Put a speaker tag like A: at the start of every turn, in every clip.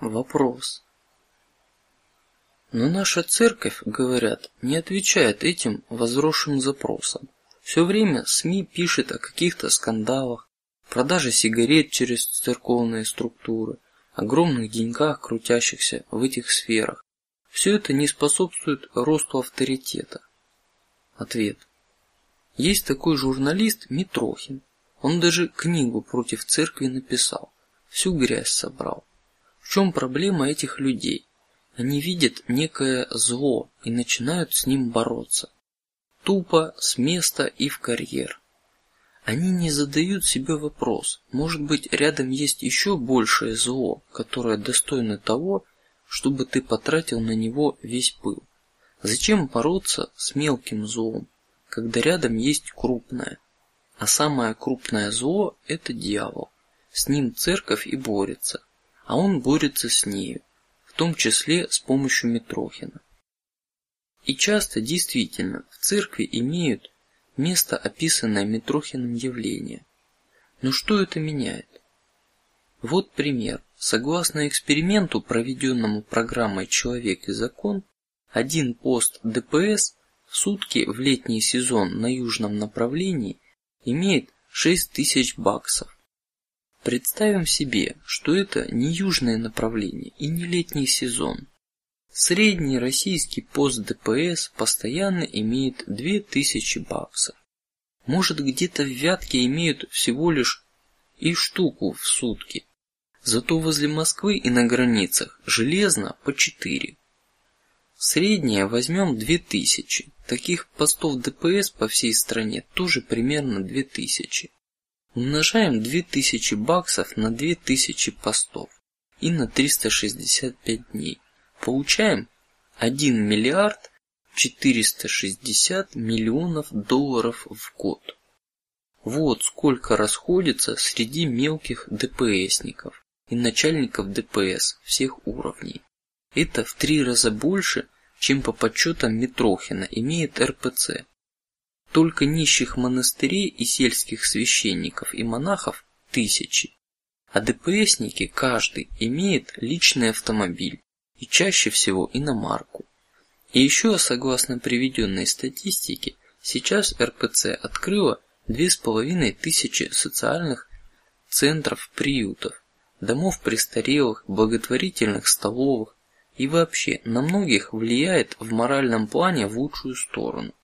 A: Вопрос. Но наша церковь, говорят, не отвечает этим возросшим запросам. Все время СМИ пишет о каких-то скандалах, продаже сигарет через церковные структуры, огромных деньгах, крутящихся в этих сферах. Все это не способствует росту авторитета. Ответ: есть такой журналист Митрохин. Он даже книгу против церкви написал, всю грязь собрал. В чем проблема этих людей? Они видят некое зло и начинают с ним бороться. Тупо с места и в карьер. Они не задают себе вопрос: может быть, рядом есть еще большее зло, которое достойно того, чтобы ты потратил на него весь пыл. Зачем бороться с мелким злом, когда рядом есть крупное? А самое крупное зло – это дьявол. С ним церковь и борется, а он борется с нею, в том числе с помощью Митрохина. И часто действительно в церкви имеют место описанное Митрохиным явление. Но что это меняет? Вот пример. Согласно эксперименту, проведенному программой "Человек и закон", один пост ДПС в сутки в летний сезон на южном направлении имеет 6 тысяч баксов. Представим себе, что это не южное направление и не летний сезон. Средний российский пост ДПС постоянно имеет 2000 баксов. Может, где-то в Вятке имеют всего лишь и штуку в сутки. Зато возле Москвы и на границах железно по четыре. Среднее возьмем две тысячи. Таких постов ДПС по всей стране тоже примерно две тысячи. Умножаем две тысячи баксов на две тысячи постов и на 365 дней. Получаем 1 миллиард 460 миллионов долларов в год. Вот сколько расходится среди мелких ДПСников и начальников ДПС всех уровней. Это в три раза больше, чем по подсчетам Митрохина имеет РПЦ. Только нищих монастырей и сельских священников и монахов тысячи, а ДПСники каждый имеет личный автомобиль и чаще всего иномарку. И еще, согласно приведенной статистике, сейчас РПЦ открыла две с половиной тысячи социальных центров, приютов, домов престарелых, благотворительных столовых, и вообще на многих влияет в моральном плане в лучшую сторону.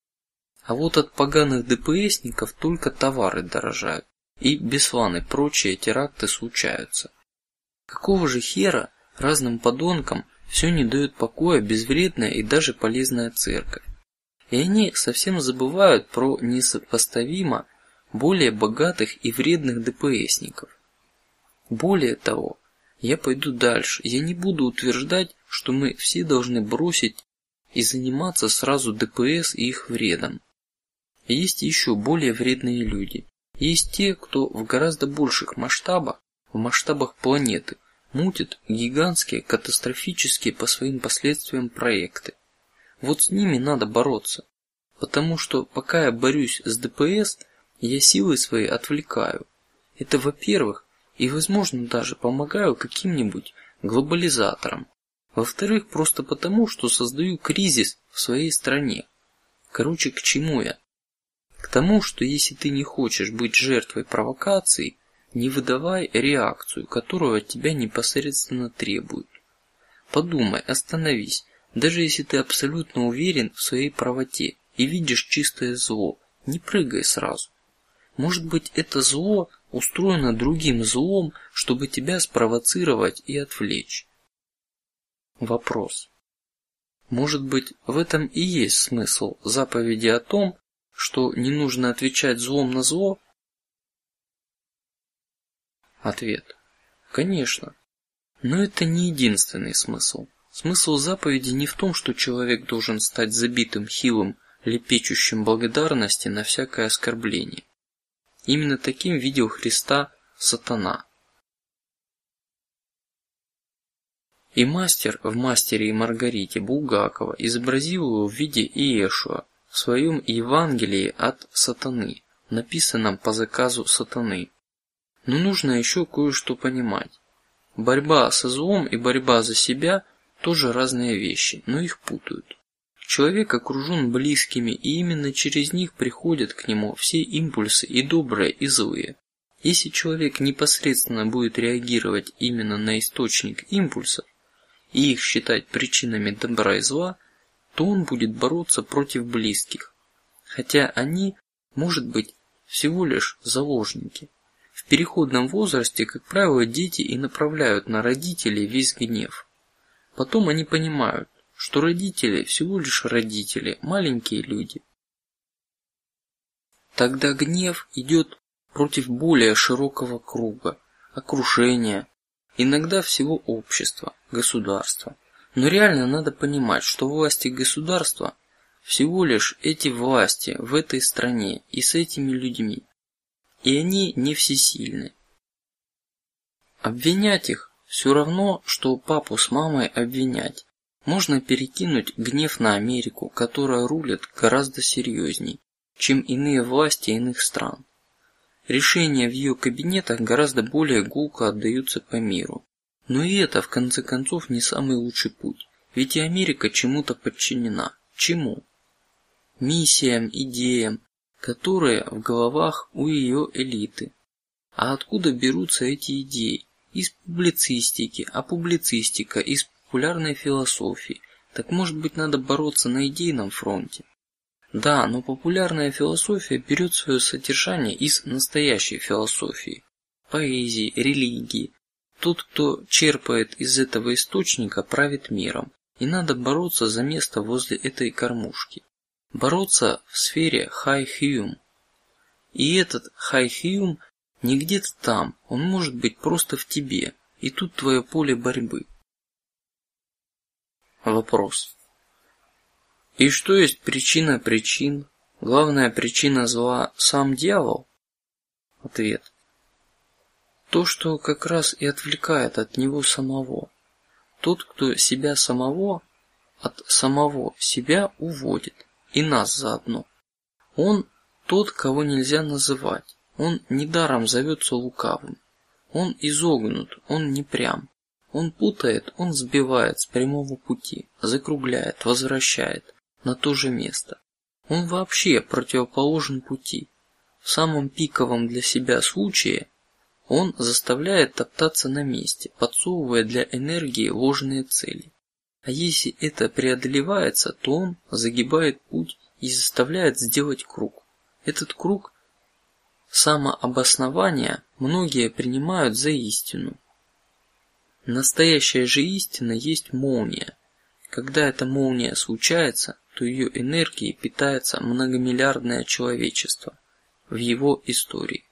A: А вот от поганых ДПСников только товары дорожают, и Беслан и прочие теракты случаются. Какого же хера разным подонкам все не дает покоя безвредная и даже полезная церковь? И они совсем забывают про несопоставимо более богатых и вредных ДПСников. Более того, я пойду дальше. Я не буду утверждать, что мы все должны бросить и заниматься сразу ДПС и их вредом. Есть еще более вредные люди. Есть те, кто в гораздо больших масштабах, в масштабах планеты, мутит гигантские, катастрофические по своим последствиям проекты. Вот с ними надо бороться, потому что пока я борюсь с ДПС, я силы свои отвлекаю. Это, во-первых, и, возможно, даже помогаю каким-нибудь глобализаторам. Во-вторых, просто потому, что создаю кризис в своей стране. Короче, к чему я? К тому, что если ты не хочешь быть жертвой провокации, не выдавай реакцию, которую от тебя непосредственно требуют. Подумай, остановись. Даже если ты абсолютно уверен в своей правоте и видишь чистое зло, не прыгай сразу. Может быть, это зло устроено другим злом, чтобы тебя спровоцировать и отвлечь. Вопрос. Может быть, в этом и есть смысл заповеди о том, что не нужно отвечать злом на зло? Ответ. Конечно. Но это не единственный смысл. Смысл заповеди не в том, что человек должен стать забитым, хилым, лепечущим благодарности на всякое оскорбление. Именно таким видел Христа сатана. И мастер в мастере и Маргарите Булгакова изобразил его в виде Иешуа в своем Евангелии от сатаны, написанном по заказу сатаны. Но нужно еще кое-что понимать. Борьба со злом и борьба за себя тоже разные вещи, но их путают. Человек окружен близкими, и именно через них приходят к нему все импульсы и добрые, и злые. Если человек непосредственно будет реагировать именно на источник импульсов и их считать причинами добра и зла, то он будет бороться против близких, хотя они, может быть, всего лишь заложники. В переходном возрасте, как правило, дети и направляют на родителей весь гнев. Потом они понимают, что родители всего лишь родители, маленькие люди. Тогда гнев идет против более широкого круга, окружения, иногда всего общества, государства. Но реально надо понимать, что власти государства всего лишь эти власти в этой стране и с этими людьми, и они не всесильны. Обвинять их все равно, что папу с мамой обвинять. Можно перекинуть гнев на Америку, которая рулит гораздо серьезней, чем иные власти иных стран. Решения в ее кабинетах гораздо более гулко отдаются по миру. Но и это в конце концов не самый лучший путь, ведь и Америка чему-то подчинена. Чему? Миссиям, идеям, которые в головах у ее элиты. А откуда берутся эти идеи? Из публицистики, а публицистика из популярной философии. Так может быть надо бороться на идейном фронте? Да, но популярная философия берет свое содержание из настоящей философии, поэзии, религии. Тот, кто черпает из этого источника, правит миром, и надо бороться за место возле этой кормушки, бороться в сфере хай-хьюм. И этот хай-хьюм не где-то там, он может быть просто в тебе, и тут твое поле борьбы. Вопрос. И что есть причина причин? Главная причина зла сам дьявол? Ответ. То, что как раз и отвлекает от него самого. Тот, кто себя самого от самого себя уводит и нас заодно. Он тот, кого нельзя называть. Он недаром зовется лукавым. Он изогнут, он не прям. Он путает, он сбивает с прямого пути, закругляет, возвращает на то же место. Он вообще противоположен пути. В самом пиковом для себя случае он заставляет топтаться на месте, подсовывая для энергии ложные цели. А если это преодолевается, то он загибает путь и заставляет сделать круг. Этот круг самообоснования многие принимают за истину. Настоящая же истина есть молния. Когда эта молния случается, то ее энергией питается многомиллиардное человечество в его истории.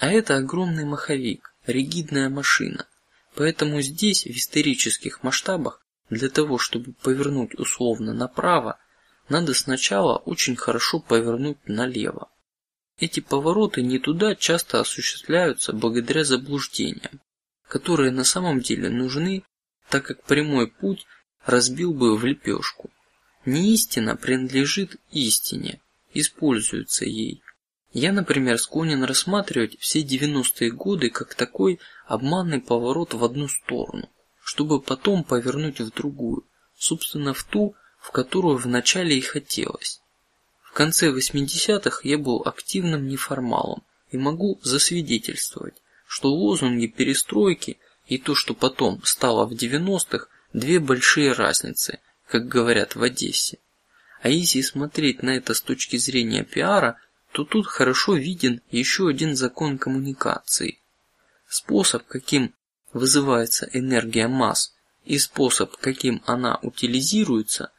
A: А это огромный маховик, ригидная машина. Поэтому здесь в исторических масштабах для того, чтобы повернуть условно направо, надо сначала очень хорошо повернуть налево. Эти повороты не туда часто осуществляются благодаря заблуждениям, которые на самом деле нужны, так как прямой путь разбил бы в лепешку. Не истина принадлежит истине, используется ей. Я, например, склонен рассматривать все девяностые годы как такой обманный поворот в одну сторону, чтобы потом повернуть в другую, собственно в ту, в которую вначале и хотелось. В конце восьмидесятых я был активным неформалом и могу засвидетельствовать, что лозунги перестройки и то, что потом стало в девяностых, две большие разницы, как говорят в Одессе. А если смотреть на это с точки зрения пиара, то тут хорошо виден еще один закон коммуникации. Способ, каким вызывается энергия масс, и способ, каким она утилизируется,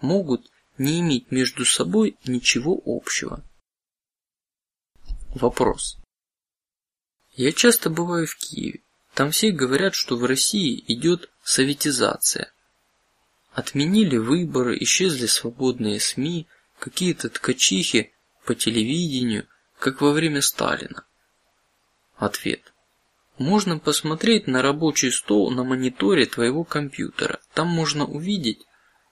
A: могут не иметь между собой ничего общего. Вопрос. Я часто бываю в Киеве. Там все говорят, что в России идет советизация, Отменили выборы, исчезли свободные СМИ, какие-то ткачихи по телевидению, как во время Сталина. Ответ: можно посмотреть на рабочий стол на мониторе твоего компьютера. Там можно увидеть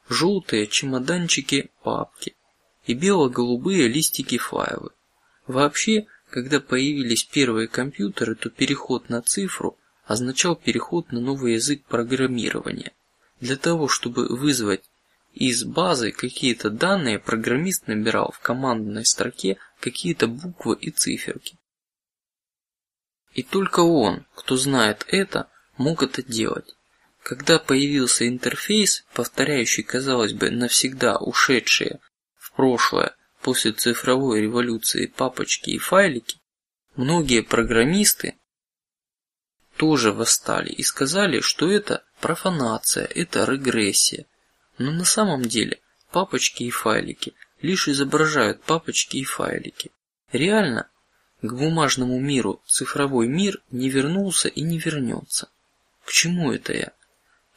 A: желтые чемоданчики папки и бело-голубые листики файлы. Вообще, когда появились первые компьютеры, то переход на цифру означал переход на новый язык программирования. Для того, чтобы вызвать из базы какие-то данные, программист набирал в командной строке какие-то буквы и циферки. И только он, кто знает это, мог это делать. Когда появился интерфейс, повторяющий, казалось бы, навсегда ушедшие в прошлое после цифровой революции папочки и файлики, многие программисты тоже восстали и сказали, что это профанация, это регрессия. Но на самом деле папочки и файлики лишь изображают папочки и файлики. Реально к бумажному миру цифровой мир не вернулся и не вернется. К чему это я?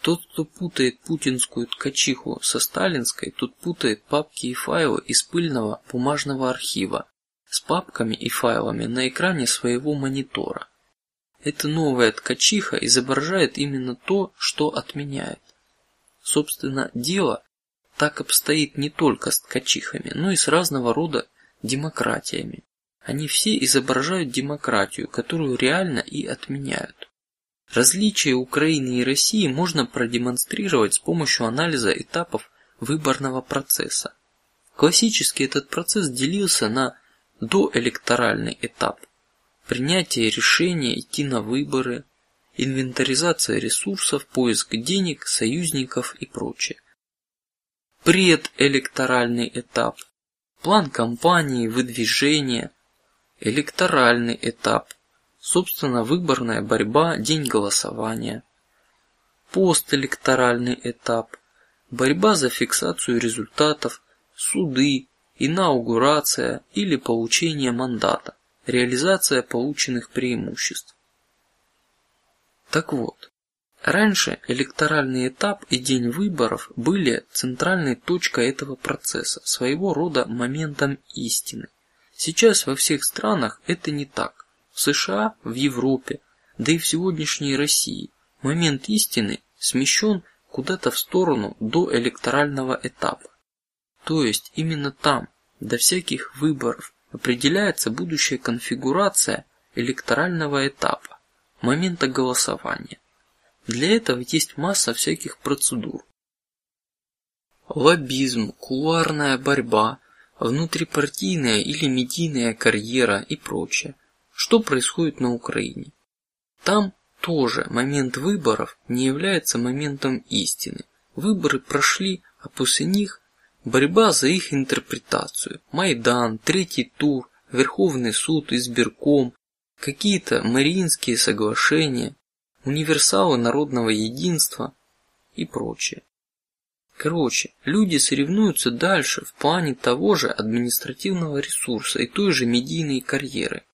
A: Тот, кто путает путинскую ткачиху со сталинской, тот путает папки и файлы из пыльного бумажного архива с папками и файлами на экране своего монитора. Эта новая ткачиха изображает именно то, что отменяет. Собственно, дело так обстоит не только с ткачихами, но и с разного рода демократиями. Они все изображают демократию, которую реально и отменяют. Различие Украины и России можно продемонстрировать с помощью анализа этапов выборного процесса. Классически этот процесс делился на доэлекторальный этап, принятие решения идти на выборы, инвентаризация ресурсов, поиск денег, союзников и прочее. Предэлекторальный этап, план кампании, выдвижение, электоральный этап, собственно выборная борьба, день голосования, постэлекторальный этап, борьба за фиксацию результатов, суды, инаугурация или получение мандата, реализация полученных преимуществ. Так вот, раньше электоральный этап и день выборов были центральной точкой этого процесса, своего рода моментом истины. Сейчас во всех странах это не так. В США, в Европе, да и в сегодняшней России момент истины смещен куда-то в сторону до электорального этапа. То есть именно там, до всяких выборов, определяется будущая конфигурация электорального этапа, момента голосования. Для этого есть масса всяких процедур: лоббизм, кулуарная борьба, внутрипартийная или медийная карьера и прочее. Что происходит на Украине? Там тоже момент выборов не является моментом истины. Выборы прошли, а после них борьба за их интерпретацию. Майдан, третий тур, Верховный суд, избирком, какие-то Мариинские соглашения, универсалы народного единства и прочее. Короче, люди соревнуются дальше в плане того же административного ресурса и той же медийной карьеры.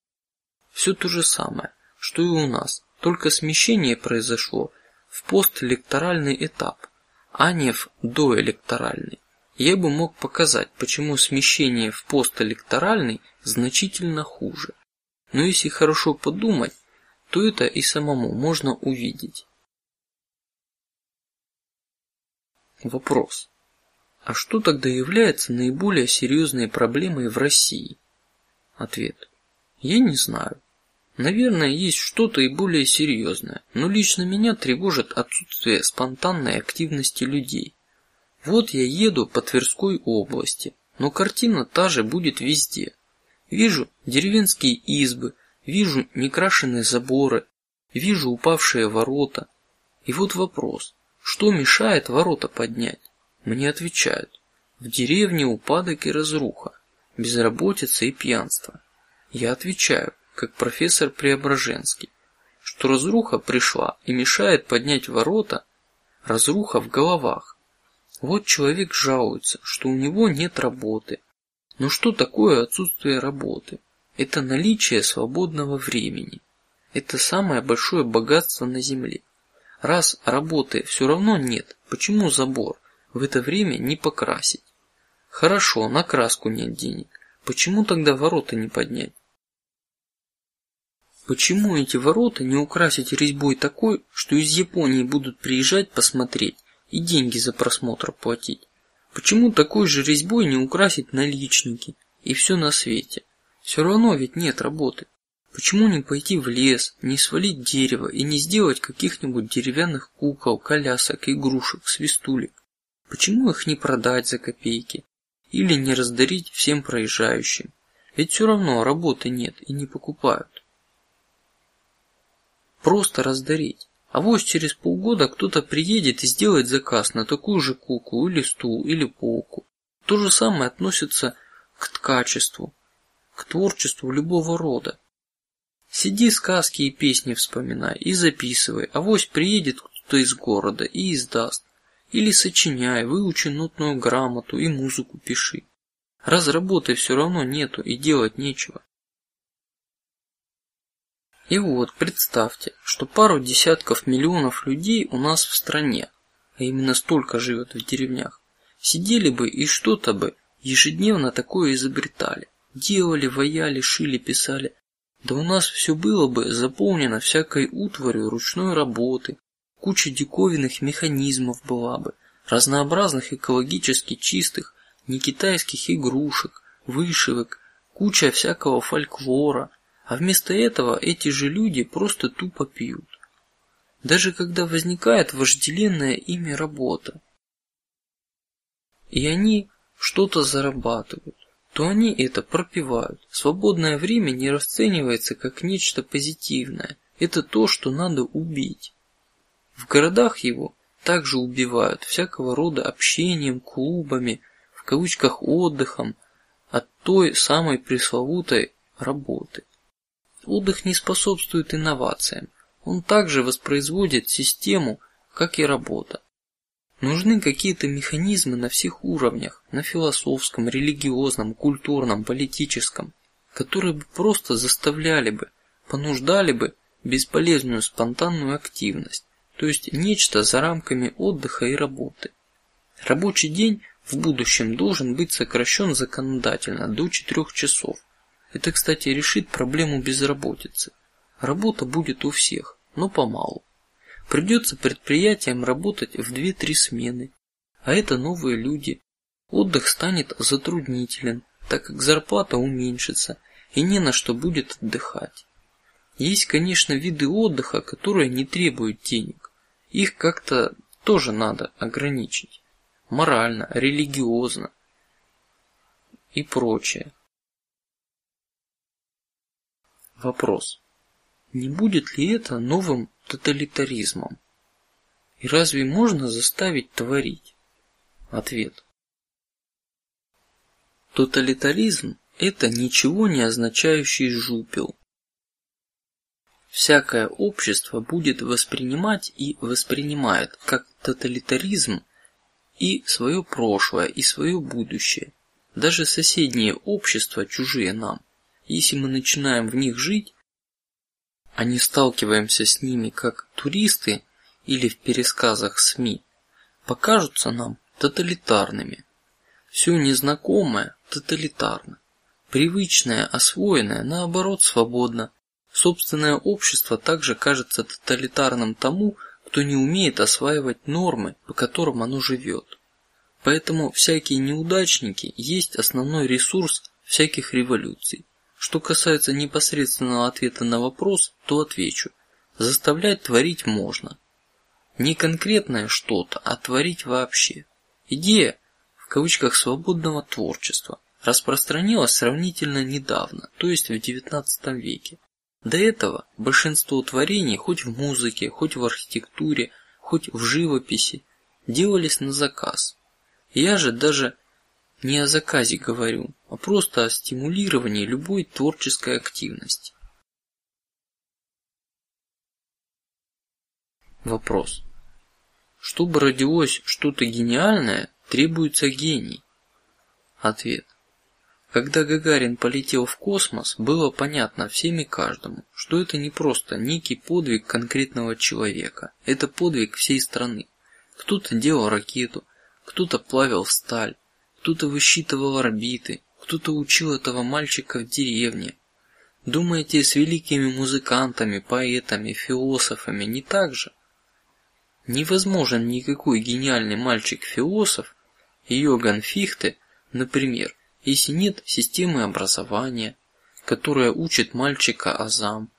A: Все то же самое, что и у нас, только смещение произошло в постэлекторальный этап, а не в доэлекторальный. Я бы мог показать, почему смещение в постэлекторальный значительно хуже. Но если хорошо подумать, то это и самому можно увидеть. Вопрос: а что тогда является наиболее серьезной проблемой в России? Ответ: я не знаю. Наверное, есть что-то и более серьезное, но лично меня тревожит отсутствие спонтанной активности людей. Вот я еду по Тверской области, но картина та же будет везде. Вижу деревенские избы, вижу некрашенные заборы, вижу упавшие ворота. И вот вопрос: что мешает ворота поднять? Мне отвечают: в деревне упадок и разруха, безработица и пьянство. Я отвечаю: как профессор Преображенский, что разруха пришла и мешает поднять ворота, разруха в головах. Вот человек жалуется, что у него нет работы. Но что такое отсутствие работы? Это наличие свободного времени. Это самое большое богатство на земле. Раз работы все равно нет, почему забор в это время не покрасить? Хорошо, на краску нет денег. Почему тогда ворота не поднять? Почему эти ворота не украсить резьбой такой, что из Японии будут приезжать посмотреть и деньги за просмотр платить? Почему такой же резьбой не украсить наличники и все на свете? Все равно ведь нет работы. Почему не пойти в лес, не свалить дерево и не сделать каких-нибудь деревянных кукол, колясок, игрушек, свистулек? Почему их не продать за копейки или не раздарить всем проезжающим? Ведь все равно работы нет и не покупают. Просто раздарить. А вот через полгода кто-то приедет и сделает заказ на такую же куклу или стул или полку. То же самое относится к ткачеству, к творчеству любого рода. Сиди сказки и песни вспоминай и записывай, а вось приедет кто-то из города и издаст. Или сочиняй, выучи нотную грамоту и музыку пиши. Раз работы все равно нету и делать нечего. И вот представьте, что пару десятков миллионов людей у нас в стране, а именно столько живет в деревнях, сидели бы и что-то бы ежедневно такое изобретали, делали, ваяли, шили, писали. Да у нас все было бы заполнено всякой утварью ручной работы, куча диковинных механизмов была бы, разнообразных экологически чистых, не китайских игрушек, вышивок, куча всякого фольклора, а вместо этого эти же люди просто тупо пьют. Даже когда возникает вожделенная ими работа, и они что-то зарабатывают, то они это пропивают. Свободное время не расценивается как нечто позитивное. Это то, что надо убить. В городах его также убивают всякого рода общением, клубами, в кавычках отдыхом от той самой пресловутой работы. Отдых не способствует инновациям. Он также воспроизводит систему, как и работа. Нужны какие-то механизмы на всех уровнях, на философском, религиозном, культурном, политическом, которые бы просто заставляли бы, понуждали бы бесполезную спонтанную активность, то есть нечто за рамками отдыха и работы. Рабочий день в будущем должен быть сокращен законодательно до четырех часов, это, кстати, решит проблему безработицы. Работа будет у всех, но помалу. Придется предприятиям работать в две-три смены, а это новые люди. Отдых станет затруднителен, так как зарплата уменьшится и не на что будет отдыхать. Есть, конечно, виды отдыха, которые не требуют денег. Их как-то тоже надо ограничить, морально, религиозно и прочее. Вопрос: не будет ли это новым тоталитаризмом? И разве можно заставить творить? Ответ: тоталитаризм – это ничего не означающий жупел. Всякое общество будет воспринимать и воспринимает как тоталитаризм и свое прошлое, и свое будущее. Даже соседние общества чужие нам. Если мы начинаем в них жить, а не сталкиваемся с ними как туристы или в пересказах СМИ, покажутся нам тоталитарными. Все незнакомое тоталитарно, привычное, освоенное, наоборот, свободно. Собственное общество также кажется тоталитарным тому, кто не умеет осваивать нормы, по которым оно живет. Поэтому всякие неудачники есть основной ресурс всяких революций. Что касается непосредственного ответа на вопрос, то отвечу: заставлять творить можно. Не конкретное что-то, а творить вообще. Идея в кавычках свободного творчества распространилась сравнительно недавно, то есть в XIX веке. До этого большинство творений, хоть в музыке, хоть в архитектуре, хоть в живописи, делались на заказ. Я же даже не о заказе говорю, просто о стимулировании любой творческой активности. Вопрос: чтобы родилось что-то гениальное, требуется гений. Ответ: когда Гагарин полетел в космос, было понятно всем и каждому, что это не просто некий подвиг конкретного человека, это подвиг всей страны. Кто-то делал ракету, кто-то плавил сталь, кто-то высчитывал орбиты, кто-то учил этого мальчика в деревне. Думаете, с великими музыкантами, поэтами, философами не так же? Невозможен никакой гениальный мальчик-философ, Йоган Фихте, например, если нет системы образования, которая учит мальчика азам,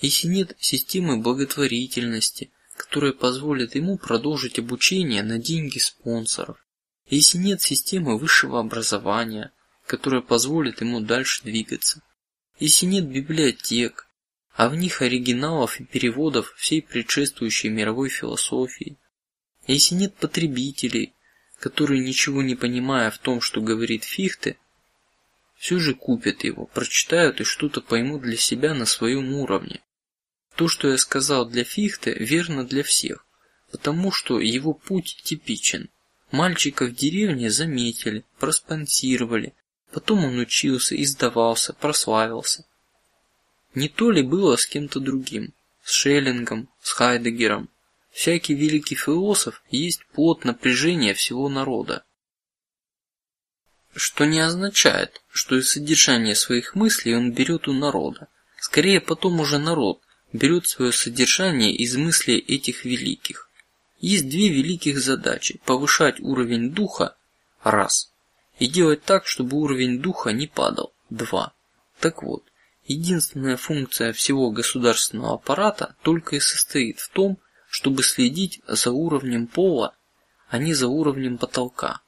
A: если нет системы благотворительности, которая позволит ему продолжить обучение на деньги спонсоров, если нет системы высшего образования, которая позволит ему дальше двигаться, если нет библиотек, а в них оригиналов и переводов всей предшествующей мировой философии, если нет потребителей, которые ничего не понимая в том, что говорит Фихте, все же купят его, прочитают и что-то поймут для себя на своем уровне. То, что я сказал для Фихте, верно для всех, потому что его путь типичен. Мальчика в деревне заметили, проспонсировали, потом он учился, издавался, прославился. Не то ли было с кем-то другим, с Шеллингом, с Хайдегером? Всякий великий философ есть плод напряжения всего народа, что не означает, что и содержание своих мыслей он берет у народа. Скорее, потом уже народ берет свое содержание из мыслей этих великих. Есть две великих задачи: повышать уровень духа раз и делать так, чтобы уровень духа не падал два. Так вот, единственная функция всего государственного аппарата только и состоит в том, чтобы следить за уровнем пола, а не за уровнем потолка.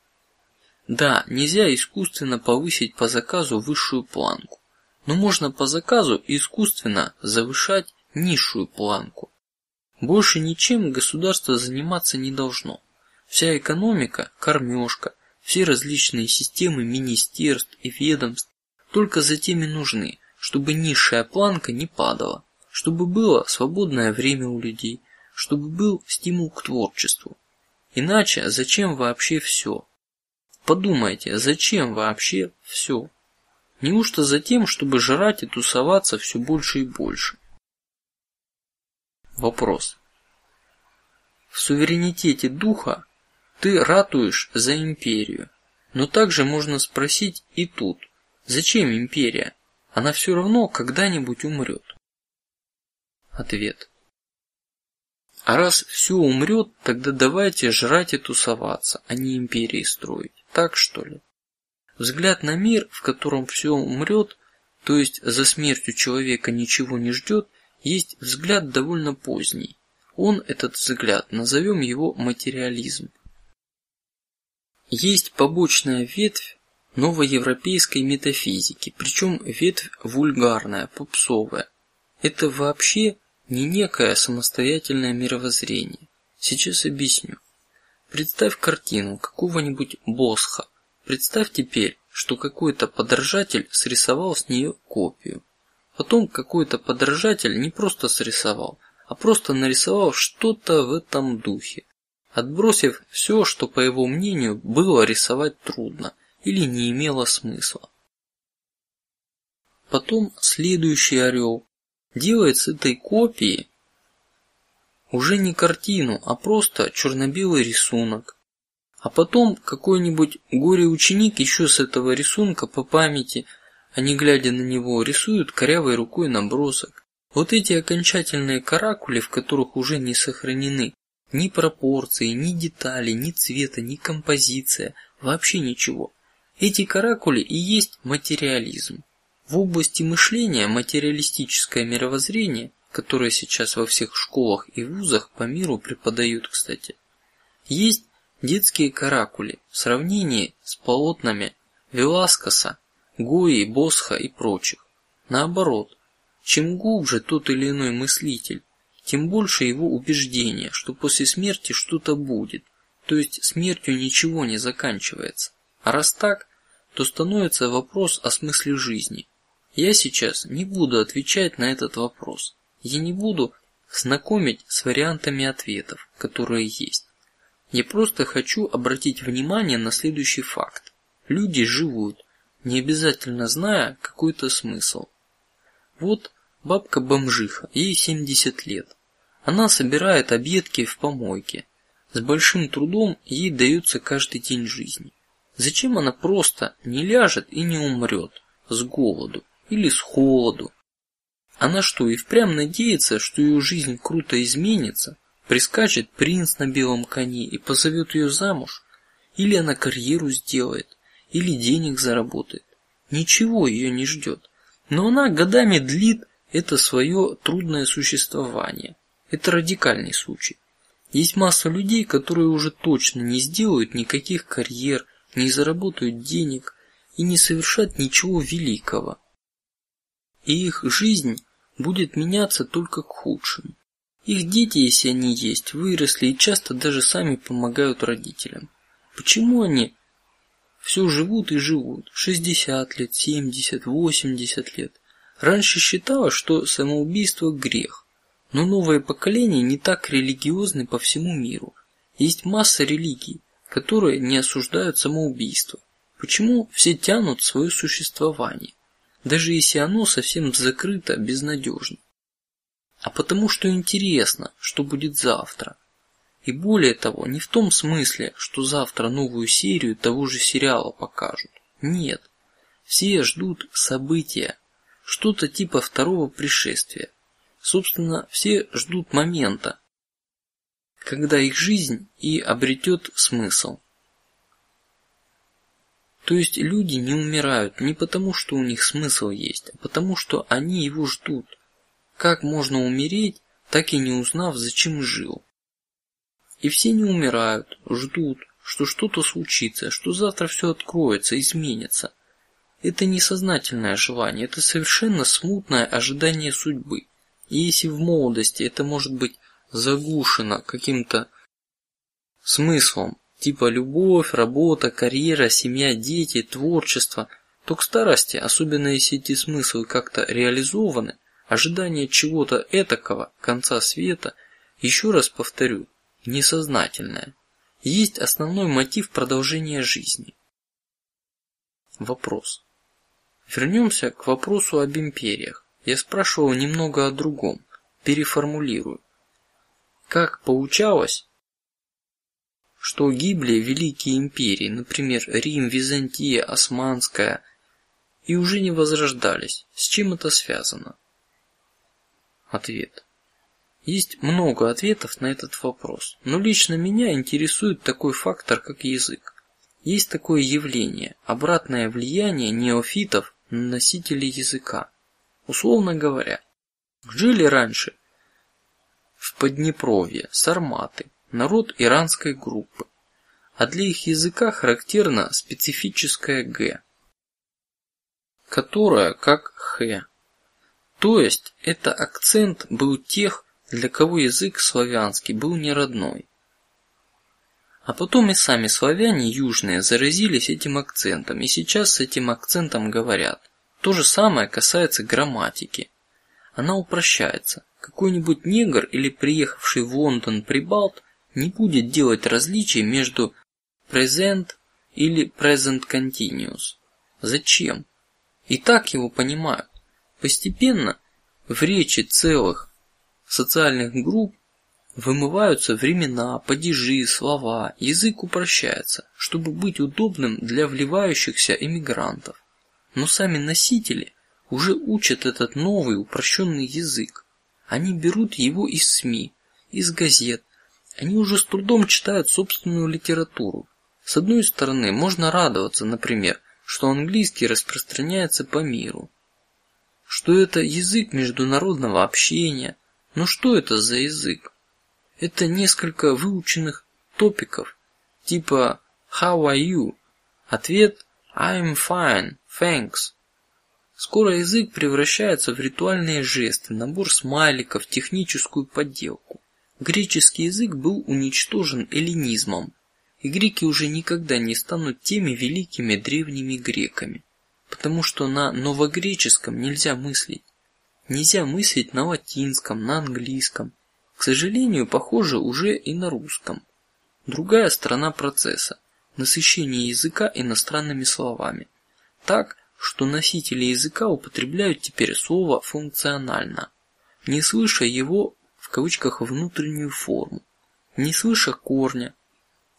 A: Да, нельзя искусственно повысить по заказу высшую планку, но можно по заказу искусственно завышать низшую планку. Больше ничем государство заниматься не должно. Вся экономика, кормежка, все различные системы министерств и ведомств только за теми нужны, чтобы низшая планка не падала, чтобы было свободное время у людей, чтобы был стимул к творчеству. Иначе зачем вообще все? Подумайте, зачем вообще все? Неужто за тем, чтобы жрать и тусоваться все больше и больше? Вопрос. В суверенитете духа ты ратуешь за империю, но также можно спросить и тут: зачем империя? Она все равно когда-нибудь умрет. Ответ. А раз все умрет, тогда давайте жрать и тусоваться, а не империи строить. Так что ли? Взгляд на мир, в котором все умрет, то есть за смертью человека ничего не ждет, есть взгляд довольно поздний. Он этот взгляд, назовем его материализм. Есть побочная ветвь новоевропейской метафизики, причем ветвь вульгарная, попсовая. Это вообще не некое самостоятельное мировоззрение. Сейчас объясню. Представь картину какого-нибудь Босха. Представь теперь, что какой-то подражатель срисовал с нее копию. Потом какой-то подражатель не просто срисовал, а просто нарисовал что-то в этом духе, отбросив все, что по его мнению было рисовать трудно или не имело смысла. Потом следующий орел делает с этой копии уже не картину, а просто черно-белый рисунок. А потом какой-нибудь горе-ученик еще с этого рисунка по памяти они, глядя на него, рисуют корявой рукой набросок. Вот эти окончательные каракули, в которых уже не сохранены ни пропорции, ни детали, ни цвета, ни композиция, вообще ничего. Эти каракули и есть материализм. В области мышления материалистическое мировоззрение, которое сейчас во всех школах и вузах по миру преподают, кстати, есть детские каракули в сравнении с полотнами Веласкоса Гои, Босха и прочих. Наоборот, чем глубже тот или иной мыслитель, тем больше его убеждение, что после смерти что-то будет, то есть смертью ничего не заканчивается. А раз так, то становится вопрос о смысле жизни. Я сейчас не буду отвечать на этот вопрос. Я не буду знакомить с вариантами ответов, которые есть. Я просто хочу обратить внимание на следующий факт: люди живут, не обязательно зная какой-то смысл. Вот бабка бомжиха, ей 70 лет. Она собирает объедки в помойке. С большим трудом ей дается каждый день жизни. Зачем она просто не ляжет и не умрет с голоду или с холоду? Она что и впрямь надеется, что ее жизнь круто изменится, прискачет принц на белом коне и позовет ее замуж, или она карьеру сделает, или денег заработает. Ничего ее не ждет. но она годами длит это свое трудное существование. Это радикальный случай. Есть масса людей, которые уже точно не сделают никаких карьер, не заработают денег и не совершат ничего великого. И их жизнь будет меняться только к худшему. Их дети, если они есть, выросли и часто даже сами помогают родителям. Почему они все живут и живут? 60 лет, 70, 80 лет. Раньше считалось, что самоубийство грех, но новое поколение не так религиозны по всему миру. Есть масса религий, которые не осуждают самоубийство. Почему все тянут свое существование, даже если оно совсем закрыто, безнадежно? А потому что интересно, что будет завтра. И более того, не в том смысле, что завтра новую серию того же сериала покажут. Нет, все ждут события, что-то типа второго пришествия. Собственно, все ждут момента, когда их жизнь и обретет смысл. То есть люди не умирают не потому, что у них смысл есть, а потому, что они его ждут. Как можно умереть, так и не узнав, зачем жил? И все не умирают, ждут, что что-то случится, что завтра все откроется, изменится. Это не сознательное желание, это совершенно смутное ожидание судьбы. И если в молодости это может быть заглушено каким-то смыслом, типа любовь, работа, карьера, семья, дети, творчество, то к старости, особенно если эти смыслы как-то реализованы, ожидание чего-то этакого, конца света, еще раз повторю, несознательное. Есть основной мотив продолжения жизни. Вопрос. Вернемся к вопросу об империях. Я спрашивал немного о другом. Переформулирую. Как получалось, что гибли великие империи, например, Рим, Византия, Османская, и уже не возрождались? С чем это связано? Ответ. Есть много ответов на этот вопрос, но лично меня интересует такой фактор, как язык. Есть такое явление – обратное влияние неофитов на носителей языка. Условно говоря, жили раньше в Поднепровье сарматы, народ иранской группы, а для их языка характерна специфическая г, которая как х. То есть это акцент был тех для кого язык славянский был не родной. А потом и сами славяне южные заразились этим акцентом, и сейчас с этим акцентом говорят. То же самое касается грамматики. Она упрощается. Какой-нибудь негр или приехавший в Лондон прибалт не будет делать различий между present или present continuous. Зачем? И так его понимают. Постепенно в речи целых социальных групп вымываются времена, падежи, слова, язык упрощается, чтобы быть удобным для вливающихся эмигрантов. Но сами носители уже учат этот новый упрощенный язык. Они берут его из СМИ, из газет. Они уже с трудом читают собственную литературу. С одной стороны, можно радоваться, например, что английский распространяется по миру, что это язык международного общения, но что это за язык? Это несколько выученных топиков, типа How are you? Ответ I'm fine, thanks. Скоро язык превращается в ритуальные жесты, набор смайликов, техническую подделку. Греческий язык был уничтожен эллинизмом, и греки уже никогда не станут теми великими древними греками, потому что на новогреческом нельзя мыслить. Нельзя мыслить на латинском, на английском. К сожалению, похоже уже и на русском. Другая сторона процесса – насыщение языка иностранными словами, так, что носители языка употребляют теперь слово функционально, не слыша его в кавычках внутреннюю форму, не слыша корня.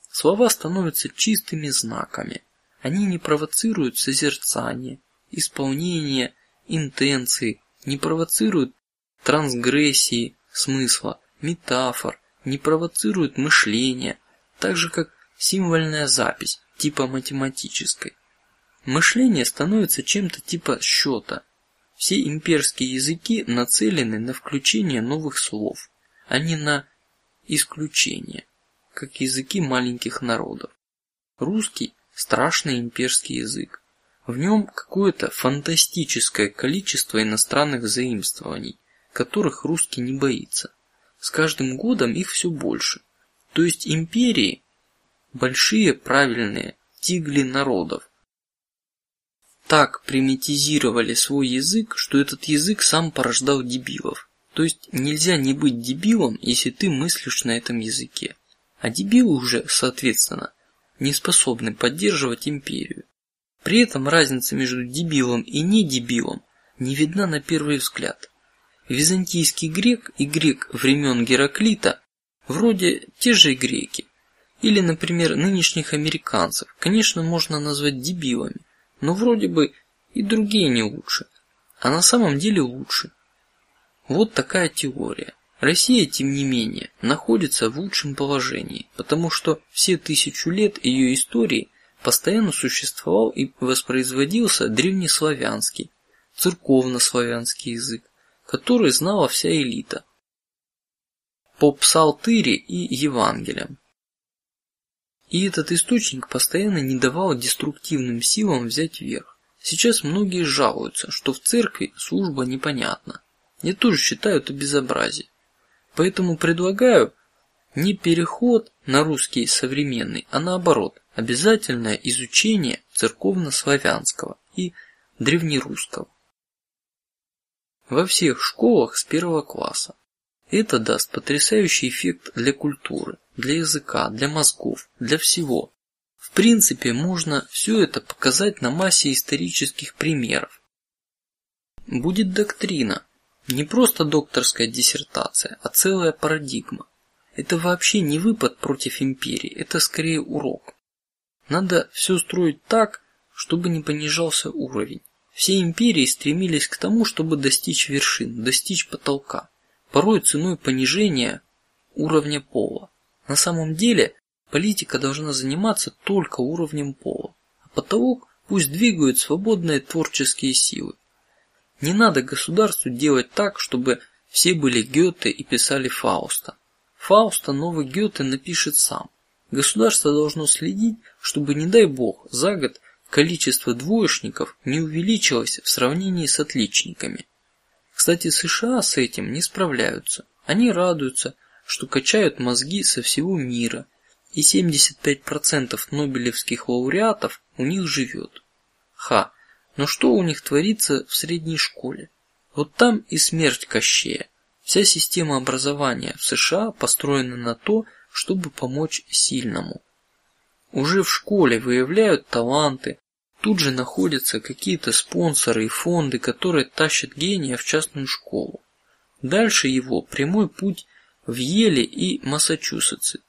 A: Слова становятся чистыми знаками. Они не провоцируют созерцание, исполнение, интенции, не провоцируют трансгрессии смысла, метафор, не провоцируют мышления, так же как символьная запись типа математической. Мышление становится чем-то типа счета. Все имперские языки нацелены на включение новых слов, а не на исключение, как языки маленьких народов. Русский страшный имперский язык. В нем какое-то фантастическое количество иностранных заимствований, которых русский не боится. С каждым годом их все больше. То есть империи большие правильные тигли народов так примитизировали свой язык, что этот язык сам порождал дебилов. То есть нельзя не быть дебилом, если ты мыслишь на этом языке, а дебилы уже, соответственно, не способны поддерживать империю. При этом разница между дебилом и не дебилом не видна на первый взгляд. Византийский грек и грек времен Гераклита вроде те же греки, или, например, нынешних американцев, конечно, можно назвать дебилами, но вроде бы и другие не лучше, а на самом деле лучше. Вот такая теория. Россия, тем не менее, находится в лучшем положении, потому что все тысячу лет ее истории постоянно существовал и воспроизводился древнеславянский, церковнославянский язык, который знала вся элита по псалтыре и Евангелиям. И этот источник постоянно не давал деструктивным силам взять верх. Сейчас многие жалуются, что в церкви служба непонятна. Я тоже считаю это безобразие. Поэтому предлагаю не переход на русский современный, а наоборот обязательное изучение церковно-славянского и древнерусского во всех школах с первого класса. Это даст потрясающий эффект для культуры, для языка, для мозгов, для всего. В принципе, можно все это показать на массе исторических примеров. Будет доктрина, не просто докторская диссертация, а целая парадигма. Это вообще не выпад против империи, это скорее урок. Надо все строить так, чтобы не понижался уровень. Все империи стремились к тому, чтобы достичь вершин, достичь потолка порой ценой понижения уровня пола. На самом деле политика должна заниматься только уровнем пола, а потолок пусть двигают свободные творческие силы. Не надо государству делать так, чтобы все были Гёте и писали Фауста. Фауста новый Гёте напишет сам. Государство должно следить, чтобы, не дай бог, за год количество двоечников не увеличилось в сравнении с отличниками. Кстати, США с этим не справляются. Они радуются, что качают мозги со всего мира, и 75% нобелевских лауреатов у них живет. Ха, но что у них творится в средней школе? Вот там и смерть Кощея. Вся система образования в США построена на то, чтобы помочь сильному. Уже в школе выявляют таланты, Тут же находятся какие-то спонсоры и фонды, которые тащат гения в частную школу. Дальше его прямой путь в Еле и Массачусетсы,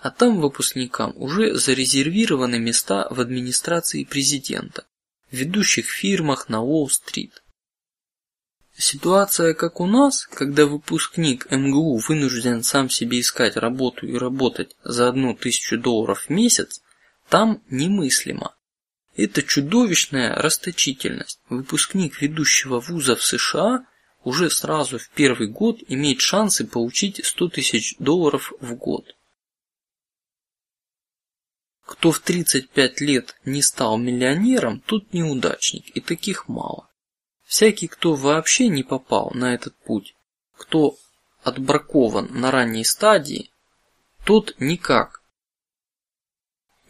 A: а там выпускникам уже зарезервированы места в администрации президента, в ведущих фирмах на Уолл-стрит. Ситуация как у нас, когда выпускник МГУ вынужден сам себе искать работу и работать за одну тысячу долларов в месяц, там немыслимо. Это чудовищная расточительность. Выпускник ведущего вуза в США уже сразу в первый год имеет шансы получить 100 тысяч долларов в год. Кто в 35 лет не стал миллионером, тот неудачник, и таких мало. Всякий, кто вообще не попал на этот путь, кто отбракован на ранней стадии, тот никак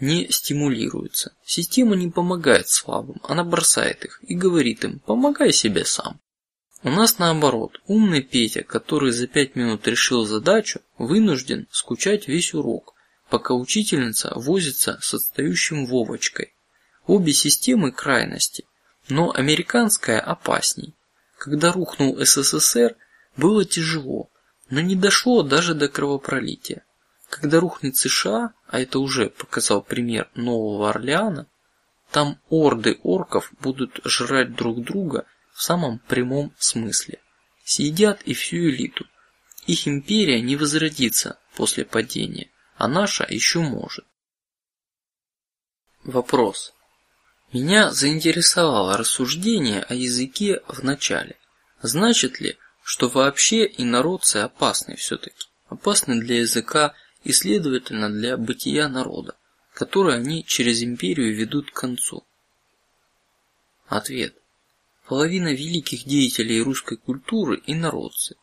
A: не стимулируется. Система не помогает слабым, она бросает их и говорит им: помогай себе сам. У нас наоборот, умный Петя, который за пять минут решил задачу, вынужден скучать весь урок, пока учительница возится с отстающим Вовочкой. Обе системы крайности, но американская опасней. Когда рухнул СССР, было тяжело, но не дошло даже до кровопролития. Когда рухнет США, а это уже показал пример Нового Орлеана, там орды орков будут жрать друг друга в самом прямом смысле, съедят и всю элиту. Их империя не возродится после падения, а наша еще может. Вопрос: Меня заинтересовало рассуждение о языке в начале. Значит ли, что вообще инородцы опасны все-таки, опасны для языка и, следовательно, для бытия народа, который они через империю ведут к концу? Ответ: половина великих деятелей русской культуры инородцы.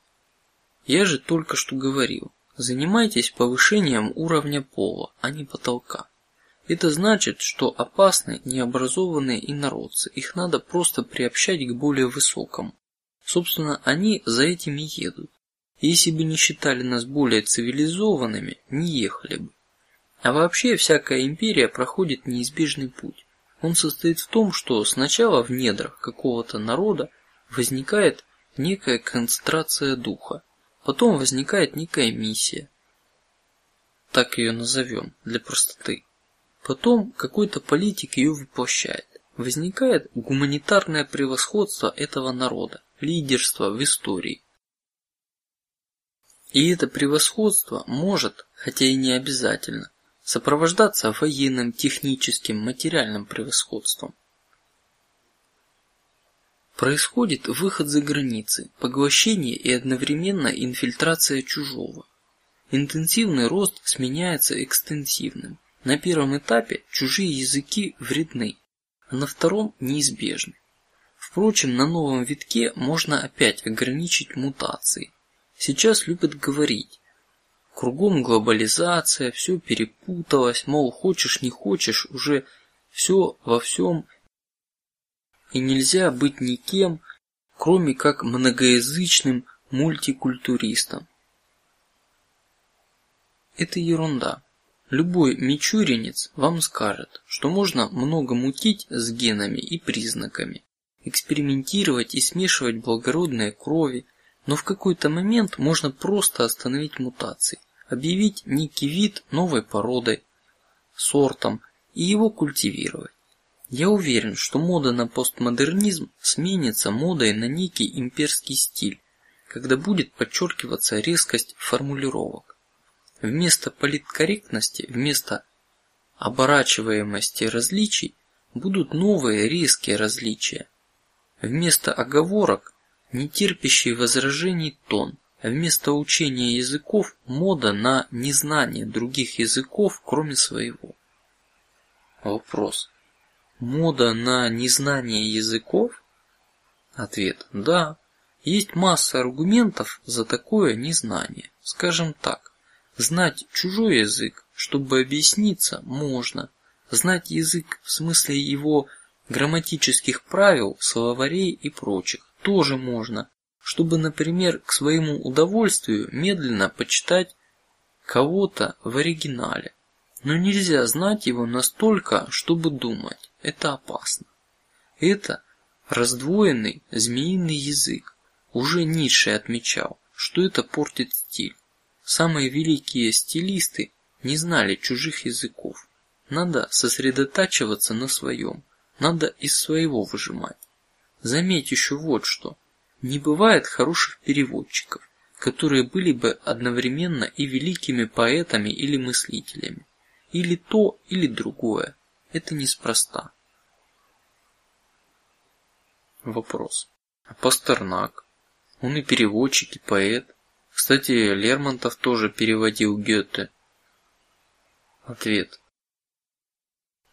A: Я же только что говорил, занимайтесь повышением уровня пола, а не потолка. Это значит, что опасны необразованные инородцы. Их надо просто приобщать к более высокому. Собственно, они за этим и едут. Если бы не считали нас более цивилизованными, не ехали бы. А вообще всякая империя проходит неизбежный путь. Он состоит в том, что сначала в недрах какого-то народа возникает некая концентрация духа, потом возникает некая миссия, так ее назовем для простоты. Потом какой-то политик ее воплощает. Возникает гуманитарное превосходство этого народа, лидерство в истории. И это превосходство может, хотя и не обязательно, сопровождаться военным, техническим, материальным превосходством. Происходит выход за границы, поглощение и одновременно инфильтрация чужого. Интенсивный рост сменяется экстенсивным. На первом этапе чужие языки вредны, а на втором неизбежны. Впрочем, на новом витке можно опять ограничить мутации. Сейчас любят говорить: кругом глобализация, все перепуталось, мол, хочешь не хочешь, уже все во всем, и нельзя быть никем, кроме как многоязычным мультикультуристом. Это ерунда. Любой мичуринец вам скажет, что можно много мутить с генами и признаками, экспериментировать и смешивать благородные крови, но в какой-то момент можно просто остановить мутации, объявить некий вид новой породой, сортом и его культивировать. Я уверен, что мода на постмодернизм сменится модой на некий имперский стиль, когда будет подчеркиваться резкость формулировок. Вместо политкорректности, вместо оборачиваемости различий будут новые резкие различия. Вместо оговорок не терпящий возражений тон, вместо учения языков мода на незнание других языков, кроме своего. Вопрос: мода на незнание языков? Ответ: да. Есть масса аргументов за такое незнание. Скажем так, Знать чужой язык, чтобы объясниться, можно. Знать язык в смысле его грамматических правил, словарей и прочих тоже можно, чтобы, например, к своему удовольствию медленно почитать кого-то в оригинале. Но нельзя знать его настолько, чтобы думать. Это опасно. Это раздвоенный змеиный язык. Уже Ницше отмечал, что это портит стиль. Самые великие стилисты не знали чужих языков. Надо сосредотачиваться на своем, надо из своего выжимать. Заметь еще вот что: не бывает хороших переводчиков, которые были бы одновременно и великими поэтами или мыслителями, или то, или другое. Это неспроста. Вопрос: а Пастернак? Он и переводчик, и поэт. Кстати, Лермонтов тоже переводил Гёте. Ответ.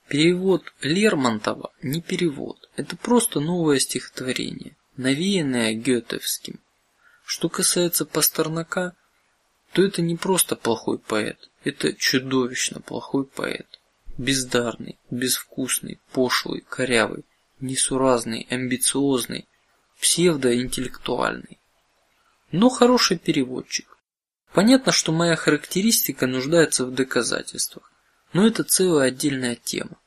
A: Перевод Лермонтова не перевод, это просто новое стихотворение, навеянное Гетевским. Что касается Пастернака, то это не просто плохой поэт, это чудовищно плохой поэт, бездарный, безвкусный, пошлый, корявый, несуразный, амбициозный, псевдоинтеллектуальный но хороший переводчик. Понятно, что моя характеристика нуждается в доказательствах, но это целая отдельная тема.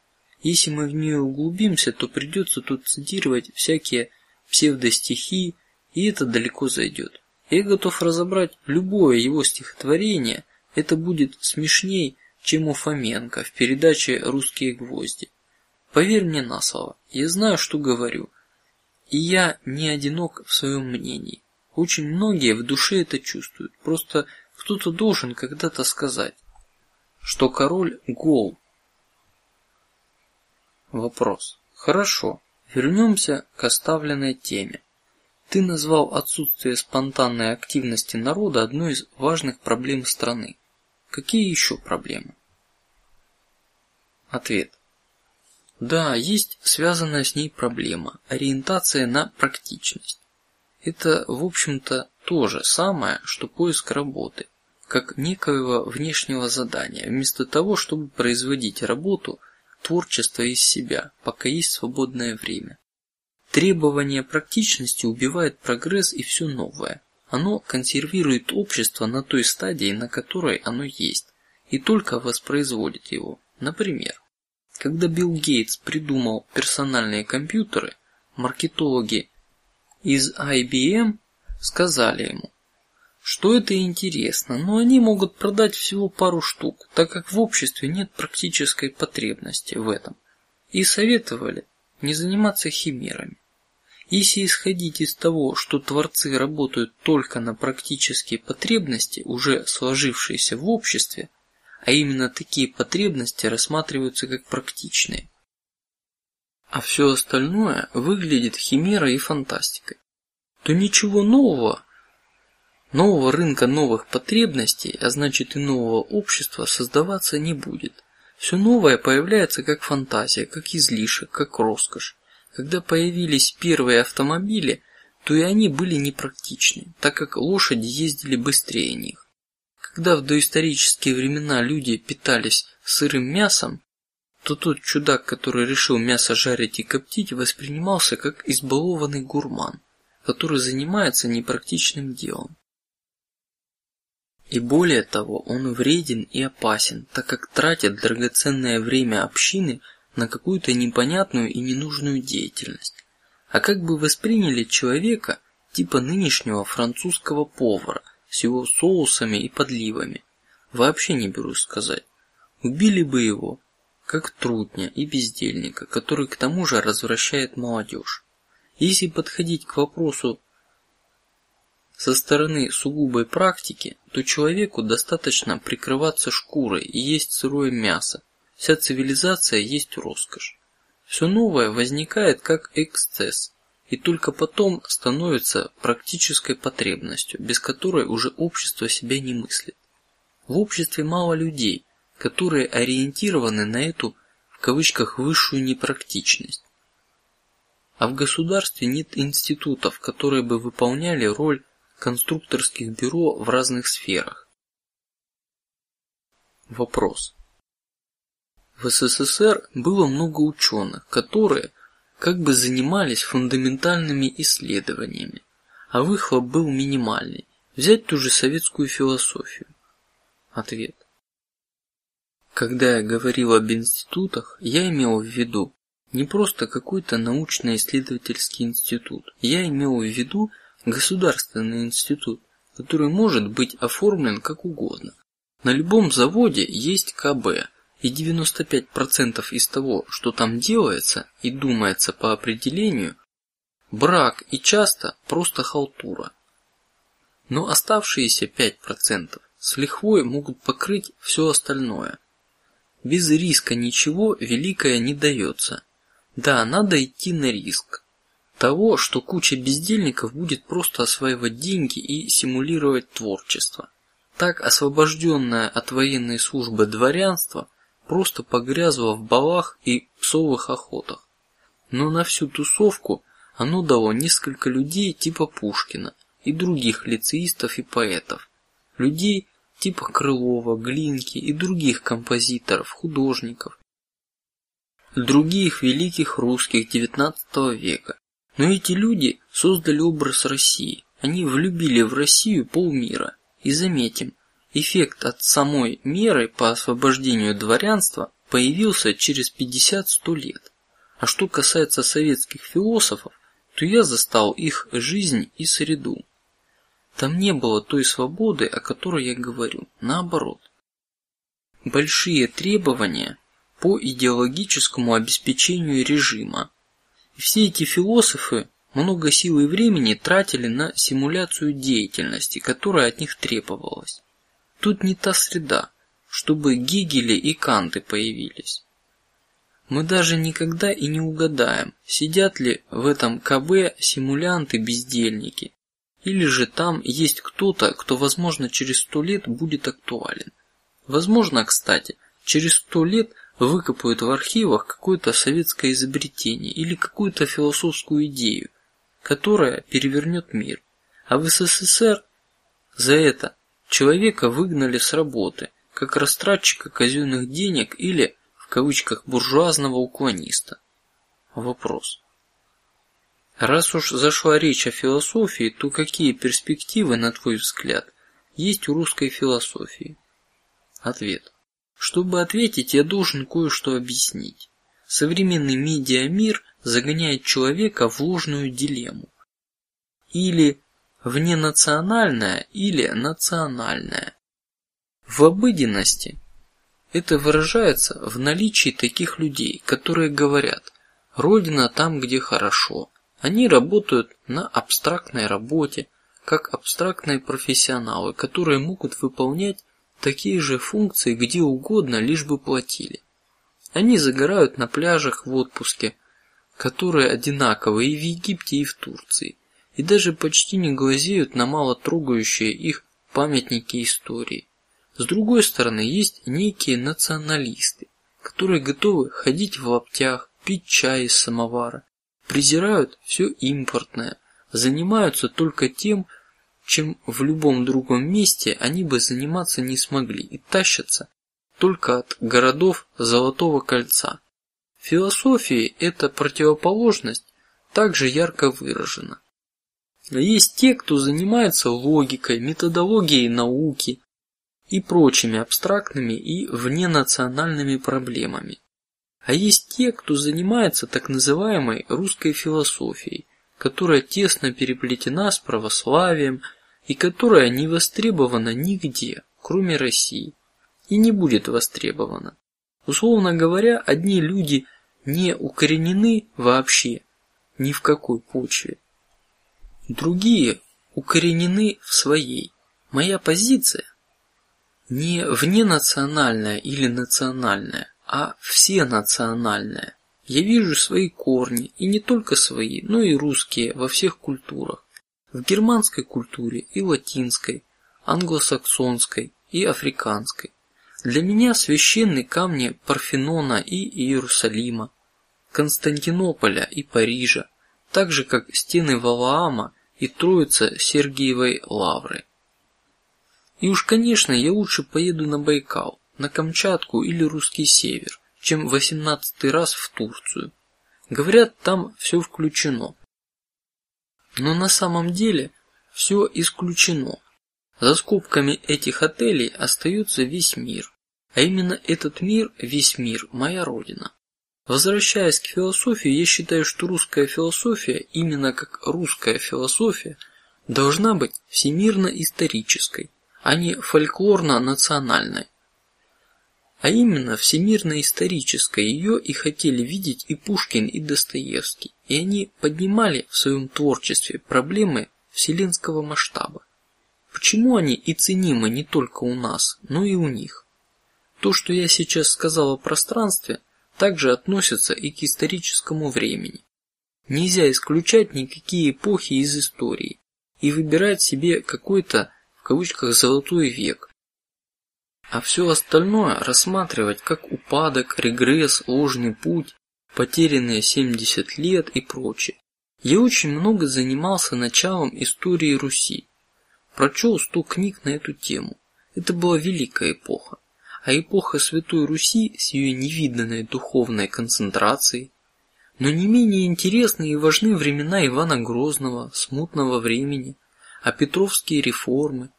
A: Если мы в нее углубимся, то придется тут цитировать всякие псевдостихи, и это далеко зайдет. Я готов разобрать любое его стихотворение, это будет смешней, чем у Фоменко в передаче "Русские гвозди". Поверь мне на слово, я знаю, что говорю, и я не одинок в своем мнении. Очень многие в душе это чувствуют. Просто кто-то должен когда-то сказать, что король гол. Вопрос: Хорошо, вернемся к оставленной теме. Ты назвал отсутствие спонтанной активности народа одной из важных проблем страны. Какие еще проблемы? Ответ. Да, есть связанная с ней проблема ориентация на практичность. Это, в общем-то, то же самое, что поиск работы, как некоего внешнего задания, вместо того, чтобы производить работу, творчество из себя, пока есть свободное время. Требование практичности убивает прогресс и все новое. Оно консервирует общество на той стадии, на которой оно есть, и только воспроизводит его. Например, когда Билл Гейтс придумал персональные компьютеры, маркетологи из IBM сказали ему, что это интересно, но они могут продать всего пару штук, так как в обществе нет практической потребности в этом, и советовали не заниматься химерами. Если исходить из того, что творцы работают только на практические потребности, уже сложившиеся в обществе, а именно такие потребности рассматриваются как практичные, а все остальное выглядит химерой и фантастикой, то ничего нового, нового рынка новых потребностей, а значит и нового общества создаваться не будет. Все новое появляется как фантазия, как излишек, как роскошь. Когда появились первые автомобили, то и они были непрактичны, так как лошади ездили быстрее них. Когда в доисторические времена люди питались сырым мясом, то тот чудак, который решил мясо жарить и коптить, воспринимался как избалованный гурман, который занимается непрактичным делом. И более того, он вреден и опасен, так как тратит драгоценное время общины на какую-то непонятную и ненужную деятельность. А как бы восприняли человека типа нынешнего французского повара с его соусами и подливами? Вообще не берусь сказать. Убили бы его, как трутня и бездельника, который к тому же развращает молодежь. Если подходить к вопросу со стороны сугубой практики, то человеку достаточно прикрываться шкурой и есть сырое мясо, Вся цивилизация есть роскошь. Все новое возникает как эксцесс, и только потом становится практической потребностью, без которой уже общество себя не мыслит. В обществе мало людей, которые ориентированы на эту в кавычках высшую непрактичность. А в государстве нет институтов, которые бы выполняли роль конструкторских бюро в разных сферах. Вопрос: в СССР было много ученых, которые как бы занимались фундаментальными исследованиями, а выхлоп был минимальный. Взять ту же советскую философию. Ответ. Когда я говорил об институтах, я имел в виду не просто какой-то научно-исследовательский институт, я имел в виду государственный институт, который может быть оформлен как угодно. На любом заводе есть КБ, и 95% из того, что там делается и думается по определению, брак и часто просто халтура. Но оставшиеся 5% с лихвой могут покрыть все остальное. Без риска ничего великое не дается. Да, надо идти на риск того, что куча бездельников будет просто осваивать деньги и симулировать творчество. Так освобожденное от военной службы дворянство просто погрязло в балах и псовых охотах. Но на всю тусовку оно дало несколько людей типа Пушкина и других лицеистов и поэтов, людей типа Крылова, Глинки и других композиторов, художников, других великих русских XIX века. Но эти люди создали образ России. Они влюбили в Россию полмира. И заметим, Эффект от самой меры по освобождению дворянства появился через 50-100 лет. А что касается советских философов, то я застал их жизнь и среду. Там не было той свободы, о которой я говорю. Наоборот, большие требования по идеологическому обеспечению режима. Все эти философы много сил и времени тратили на симуляцию деятельности, которая от них требовалась. Тут не та среда, чтобы Гегели и Канты появились. мы даже никогда и не угадаем, сидят ли в этом КБ симулянты-бездельники, или же там есть кто-то, кто, возможно, через сто лет будет актуален. Возможно, кстати, через сто лет выкопают в архивах какое-то советское изобретение или какую-то философскую идею, которая перевернет мир. А в СССР за это человека выгнали с работы, как растратчика казенных денег или в кавычках буржуазного уклониста. Вопрос: раз уж зашла речь о философии, то какие перспективы, на твой взгляд, есть у русской философии? Ответ: чтобы ответить, я должен кое-что объяснить. Современный медиамир загоняет человека в ложную дилемму: или вненациональное, или национальное. В обыденности это выражается в наличии таких людей, которые говорят: родина там, где хорошо. Они работают на абстрактной работе, как абстрактные профессионалы, которые могут выполнять такие же функции где угодно, лишь бы платили. Они загорают на пляжах в отпуске, которые одинаковые и в Египте, и в Турции, и даже почти не глазеют на мало трогающие их памятники истории. С другой стороны, есть некие националисты, которые готовы ходить в лаптях, пить чай из самовара, презирают все импортное, занимаются только тем, чем в любом другом месте они бы заниматься не смогли и тащатся только от городов Золотого кольца. В философии эта противоположность также ярко выражена. Есть те, кто занимается логикой, методологией науки, и прочими абстрактными и вненациональными проблемами. А есть те, кто занимается так называемой русской философией, которая тесно переплетена с православием и которая не востребована нигде, кроме России, и не будет востребована. Условно говоря, одни люди не укоренены вообще ни в какой почве, другие укоренены в своей. Моя позиция не вненациональное или национальное, а всенациональное. Я вижу свои корни и не только свои, но и русские во всех культурах, в германской культуре и латинской, англосаксонской и африканской. Для меня священны камни Парфенона и Иерусалима, Константинополя и Парижа, так же как стены Валаама и Троица Сергиевой Лавры. И уж, конечно, я лучше поеду на Байкал, на Камчатку или русский север, чем восемнадцатый раз в Турцию. Говорят, там все включено. Но на самом деле все исключено. За скобками этих отелей остается весь мир, а именно этот мир, весь мир, моя родина. Возвращаясь к философии, я считаю, что русская философия, именно как русская философия, должна быть всемирно исторической, а не фольклорно-национальной. А именно всемирно-исторической ее и хотели видеть и Пушкин, и Достоевский, и они поднимали в своем творчестве проблемы вселенского масштаба. Почему они и ценимы не только у нас, но и у них? То, что я сейчас сказал о пространстве, также относится и к историческому времени. Нельзя исключать никакие эпохи из истории и выбирать себе какой-то кавычках золотой век, а все остальное рассматривать как упадок, регресс, ложный путь, потерянные 70 лет и прочее. Я очень много занимался началом истории Руси, прочел сто книг на эту тему. Это была великая эпоха, а эпоха Святой Руси с ее невиданной духовной концентрацией. Но не менее интересны и важны времена Ивана Грозного, смутного времени, а Петровские реформы,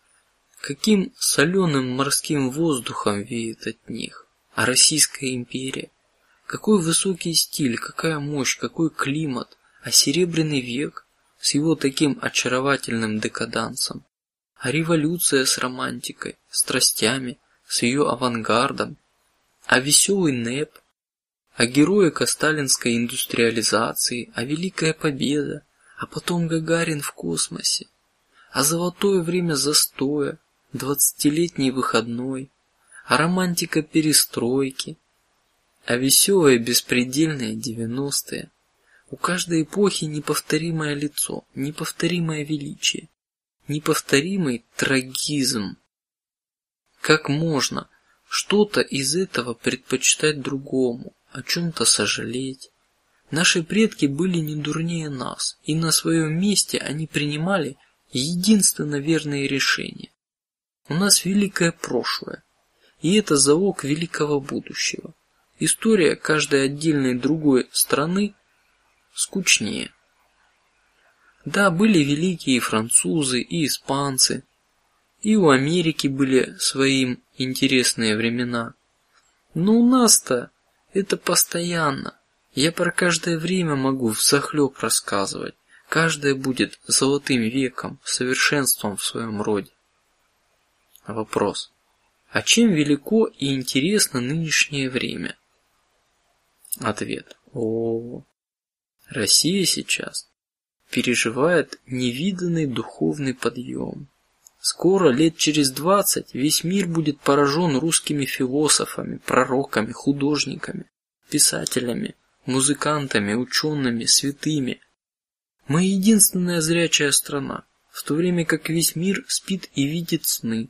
A: каким соленым морским воздухом веет от них, а Российская империя, какой высокий стиль, какая мощь, какой климат, а Серебряный век с его таким очаровательным декадансом, а революция с романтикой, страстями, с ее авангардом, а веселый НЭП, а героика сталинской индустриализации, а Великая Победа, а потом Гагарин в космосе, а золотое время застоя, двадцатилетний выходной, а романтика перестройки. а веселые беспредельные девяностые. У каждой эпохи неповторимое лицо, неповторимое величие, неповторимый трагизм. Как можно что-то из этого предпочитать другому, о чем-то сожалеть? Наши предки были не дурнее нас, и на своем месте они принимали единственно верные решения. У нас великое прошлое, и это залог великого будущего. История каждой отдельной другой страны скучнее. Да, были великие французы и испанцы, и у Америки были свои интересные времена, но у нас-то это постоянно. Я про каждое время могу в захлеб рассказывать. Каждое будет золотым веком, совершенством в своем роде. Вопрос: а чем велико и интересно нынешнее время? Ответ: О, Россия сейчас переживает невиданный духовный подъем. Скоро, лет через двадцать, весь мир будет поражен русскими философами, пророками, художниками, писателями, музыкантами, учеными, святыми. Мы единственная зрячая страна, в то время как весь мир спит и видит сны.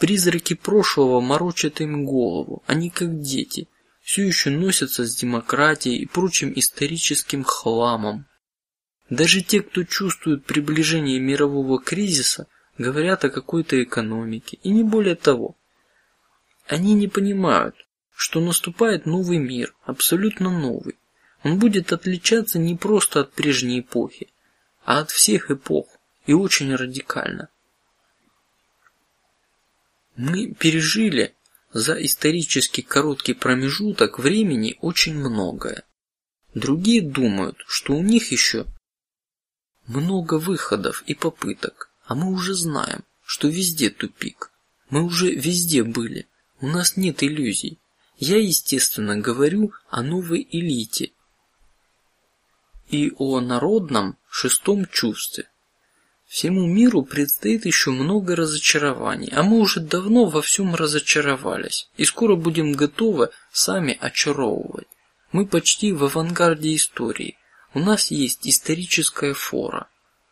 A: Призраки прошлого морочат им голову, они как дети, все еще носятся с демократией и прочим историческим хламом. Даже те, кто чувствует приближение мирового кризиса, говорят о какой-то экономике и не более того. Они не понимают, что наступает новый мир, абсолютно новый. Он будет отличаться не просто от прежней эпохи, а от всех эпох и очень радикально. Мы пережили за исторически короткий промежуток времени очень многое. Другие думают, что у них еще много выходов и попыток, а мы уже знаем, что везде тупик. Мы уже везде были. У нас нет иллюзий. Я естественно говорю о новой элите и о народном шестом чувстве. Всему миру предстоит еще много разочарований, а мы уже давно во всем разочаровались и скоро будем готовы сами очаровывать. Мы почти в авангарде истории. У нас есть историческая фора.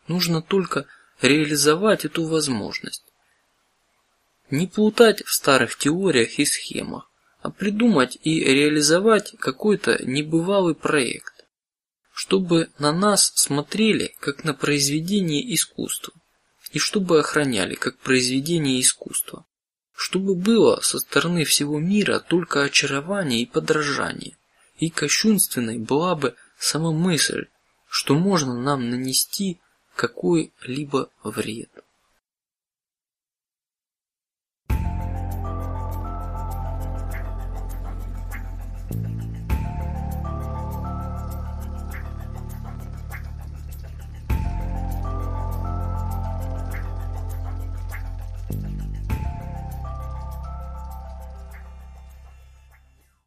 A: Нужно только реализовать эту возможность. Не плутать в старых теориях и схемах, а придумать и реализовать какой-то небывалый проект, чтобы на нас смотрели как на произведение искусства, и чтобы охраняли как произведение искусства, чтобы было со стороны всего мира только очарование и подражание, и кощунственной была бы сама мысль, что можно нам нанести какой-либо вред.